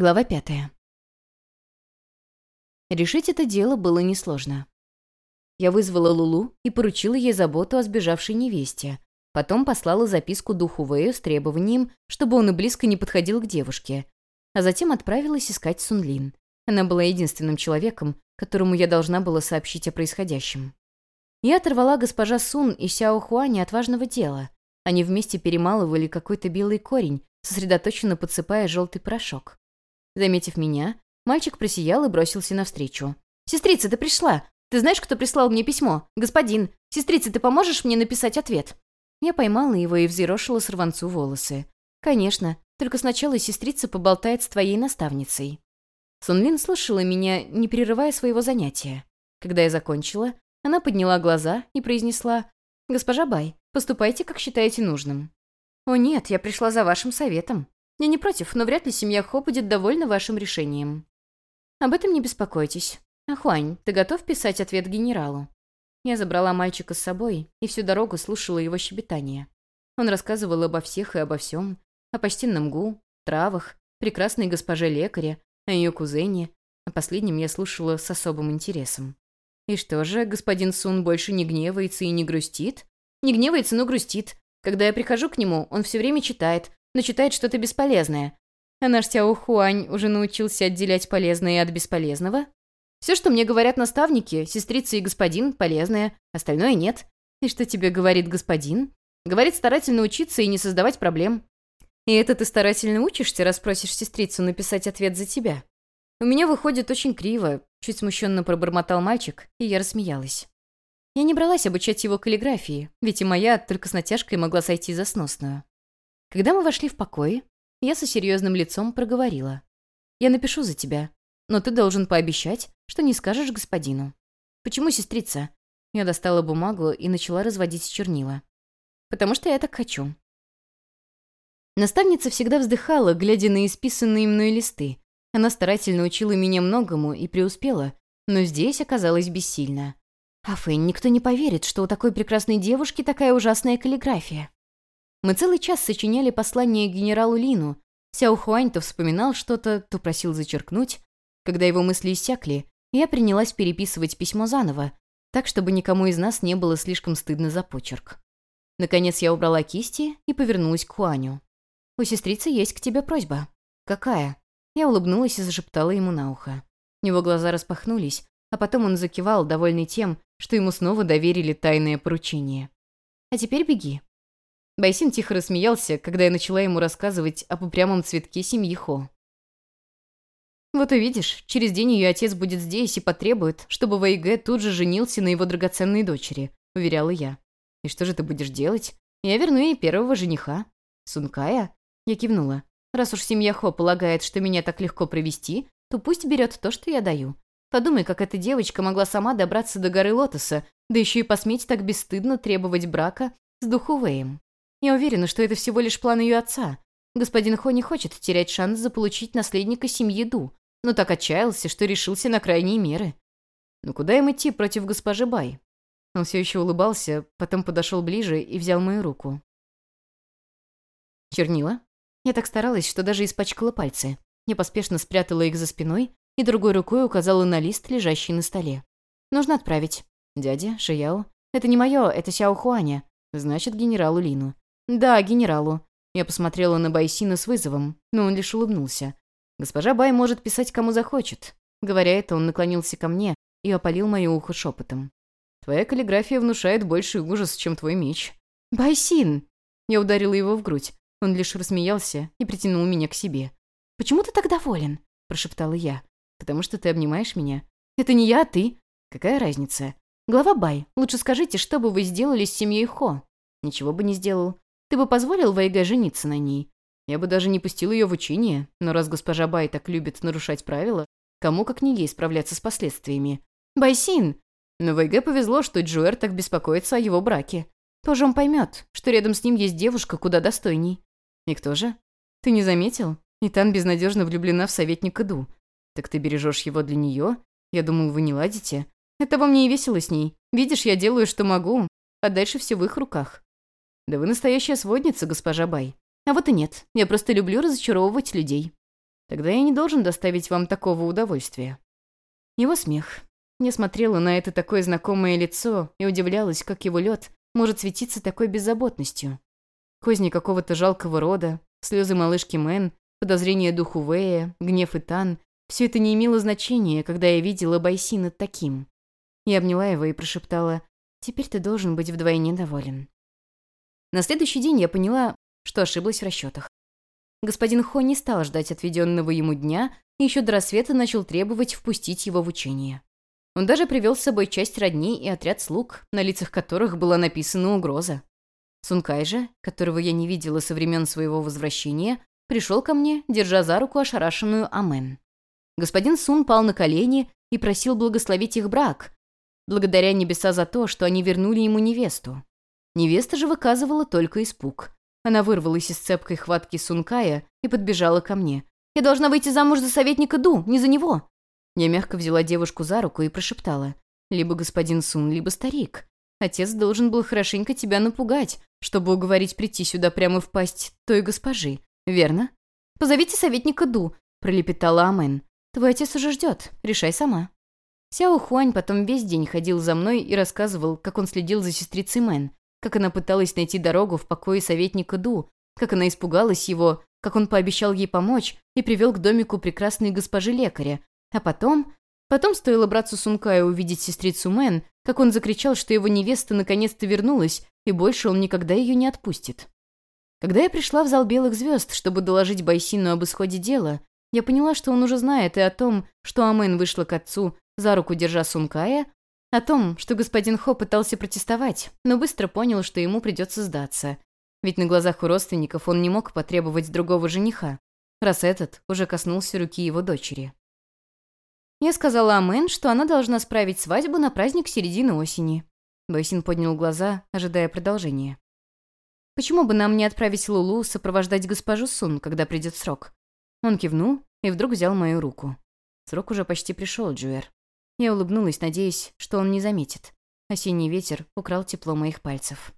Глава пятая. Решить это дело было несложно. Я вызвала Лулу и поручила ей заботу о сбежавшей невесте. Потом послала записку духу Вэю с требованием, чтобы он и близко не подходил к девушке. А затем отправилась искать Сунлин. Она была единственным человеком, которому я должна была сообщить о происходящем. Я оторвала госпожа Сун и Сяо Хуани от важного дела. Они вместе перемалывали какой-то белый корень, сосредоточенно подсыпая желтый порошок. Заметив меня, мальчик просиял и бросился навстречу. «Сестрица, ты пришла! Ты знаешь, кто прислал мне письмо? Господин! Сестрица, ты поможешь мне написать ответ?» Я поймала его и взъерошила сорванцу волосы. «Конечно, только сначала сестрица поболтает с твоей наставницей». Сунлин слушала меня, не прерывая своего занятия. Когда я закончила, она подняла глаза и произнесла «Госпожа Бай, поступайте, как считаете нужным». «О нет, я пришла за вашим советом. Я не против, но вряд ли семья Хо будет довольна вашим решением. Об этом не беспокойтесь. Ахуань, ты готов писать ответ генералу? Я забрала мальчика с собой и всю дорогу слушала его щебетание. Он рассказывал обо всех и обо всем, о почтенном Гу, травах, прекрасной госпоже лекаре, о ее кузене. О последнем я слушала с особым интересом. И что же, господин Сун больше не гневается и не грустит? Не гневается, но грустит. Когда я прихожу к нему, он все время читает, но читает что-то бесполезное. А наш Сяо Хуань уже научился отделять полезное от бесполезного. Все, что мне говорят наставники, сестрица и господин, полезное, остальное нет. И что тебе говорит господин? Говорит старательно учиться и не создавать проблем. И это ты старательно учишься, раз просишь сестрицу написать ответ за тебя? У меня выходит очень криво, чуть смущенно пробормотал мальчик, и я рассмеялась. Я не бралась обучать его каллиграфии, ведь и моя только с натяжкой могла сойти за сносную. Когда мы вошли в покой, я со серьезным лицом проговорила. «Я напишу за тебя, но ты должен пообещать, что не скажешь господину». «Почему, сестрица?» Я достала бумагу и начала разводить чернила. «Потому что я так хочу». Наставница всегда вздыхала, глядя на исписанные мной листы. Она старательно учила меня многому и преуспела, но здесь оказалась бессильна. А Фэнь, никто не поверит, что у такой прекрасной девушки такая ужасная каллиграфия. Мы целый час сочиняли послание генералу Лину. Сяо Хуань то вспоминал что-то, то просил зачеркнуть. Когда его мысли иссякли, я принялась переписывать письмо заново, так, чтобы никому из нас не было слишком стыдно за почерк. Наконец я убрала кисти и повернулась к Хуаню. «У сестрицы есть к тебе просьба». «Какая?» Я улыбнулась и зашептала ему на ухо. Его глаза распахнулись, а потом он закивал, довольный тем, что ему снова доверили тайное поручение. «А теперь беги. Байсин тихо рассмеялся, когда я начала ему рассказывать об упрямом цветке семьи Хо. «Вот увидишь, через день ее отец будет здесь и потребует, чтобы Вэйгэ тут же женился на его драгоценной дочери», — уверяла я. «И что же ты будешь делать? Я верну ей первого жениха». «Сункая?» Я кивнула. «Раз уж семья Хо полагает, что меня так легко провести, то пусть берет то, что я даю. Подумай, как эта девочка могла сама добраться до горы Лотоса, да еще и посметь так бесстыдно требовать брака с Духувеем. Я уверена, что это всего лишь план ее отца. Господин Хо не хочет терять шанс заполучить наследника семьи Ду, но так отчаялся, что решился на крайние меры. Но куда им идти против госпожи Бай? Он все еще улыбался, потом подошел ближе и взял мою руку. Чернила? Я так старалась, что даже испачкала пальцы. Я поспешно спрятала их за спиной и другой рукой указала на лист, лежащий на столе. Нужно отправить. Дядя, Шияо. Это не мое, это Сяо Хуаня. Значит, генералу Лину. «Да, генералу». Я посмотрела на Байсина с вызовом, но он лишь улыбнулся. «Госпожа Бай может писать, кому захочет». Говоря это, он наклонился ко мне и опалил мое ухо шепотом. «Твоя каллиграфия внушает больший ужас, чем твой меч». «Байсин!» Я ударила его в грудь. Он лишь рассмеялся и притянул меня к себе. «Почему ты так доволен?» – прошептала я. «Потому что ты обнимаешь меня». «Это не я, а ты». «Какая разница?» «Глава Бай, лучше скажите, что бы вы сделали с семьей Хо?» «Ничего бы не сделал. Ты бы позволил Вайге жениться на ней? Я бы даже не пустил ее в учение, но раз госпожа Бай так любит нарушать правила, кому как не ей справляться с последствиями? Байсин! Но Вайге повезло, что Джуэр так беспокоится о его браке. Тоже он поймет, что рядом с ним есть девушка куда достойней. И кто же? Ты не заметил? Итан безнадежно влюблена в советника Ду. Так ты бережешь его для нее? Я думал, вы не ладите. Это во мне и весело с ней. Видишь, я делаю, что могу, а дальше все в их руках. «Да вы настоящая сводница, госпожа Бай. А вот и нет. Я просто люблю разочаровывать людей». Тогда я не должен доставить вам такого удовольствия». Его смех. Я смотрела на это такое знакомое лицо и удивлялась, как его лед может светиться такой беззаботностью. Козни какого-то жалкого рода, слезы малышки Мэн, подозрение духу Вэя, гнев и Тан — все это не имело значения, когда я видела Байсина таким. Я обняла его и прошептала, «Теперь ты должен быть вдвойне доволен». На следующий день я поняла, что ошиблась в расчетах. Господин Хо не стал ждать отведенного ему дня и еще до рассвета начал требовать впустить его в учение. Он даже привел с собой часть родней и отряд слуг, на лицах которых была написана угроза. Сункай же, которого я не видела со времен своего возвращения, пришел ко мне, держа за руку ошарашенную Амен. Господин Сун пал на колени и просил благословить их брак, благодаря небеса за то, что они вернули ему невесту. Невеста же выказывала только испуг. Она вырвалась из цепкой хватки Сункая и подбежала ко мне. «Я должна выйти замуж за советника Ду, не за него!» Я мягко взяла девушку за руку и прошептала. «Либо господин Сун, либо старик. Отец должен был хорошенько тебя напугать, чтобы уговорить прийти сюда прямо в пасть той госпожи. Верно?» «Позовите советника Ду», — пролепетала А-Мэн. «Твой отец уже ждет. Решай сама». Сяо Хуань потом весь день ходил за мной и рассказывал, как он следил за сестрицей Мэн, как она пыталась найти дорогу в покои советника Ду, как она испугалась его, как он пообещал ей помочь и привел к домику прекрасной госпожи-лекаря. А потом... Потом стоило братцу Сункаю увидеть сестрицу Мэн, как он закричал, что его невеста наконец-то вернулась, и больше он никогда ее не отпустит. Когда я пришла в зал белых звезд, чтобы доложить Байсину об исходе дела, я поняла, что он уже знает и о том, что Амен вышла к отцу, за руку держа Сункая, о том, что господин Хо пытался протестовать, но быстро понял, что ему придется сдаться. Ведь на глазах у родственников он не мог потребовать другого жениха, раз этот уже коснулся руки его дочери. Я сказала Амен, что она должна справить свадьбу на праздник середины осени. Байсин поднял глаза, ожидая продолжения. «Почему бы нам не отправить Лулу сопровождать госпожу Сун, когда придет срок?» Он кивнул и вдруг взял мою руку. Срок уже почти пришел, Джуэр. Я улыбнулась, надеясь, что он не заметит. Осенний ветер украл тепло моих пальцев.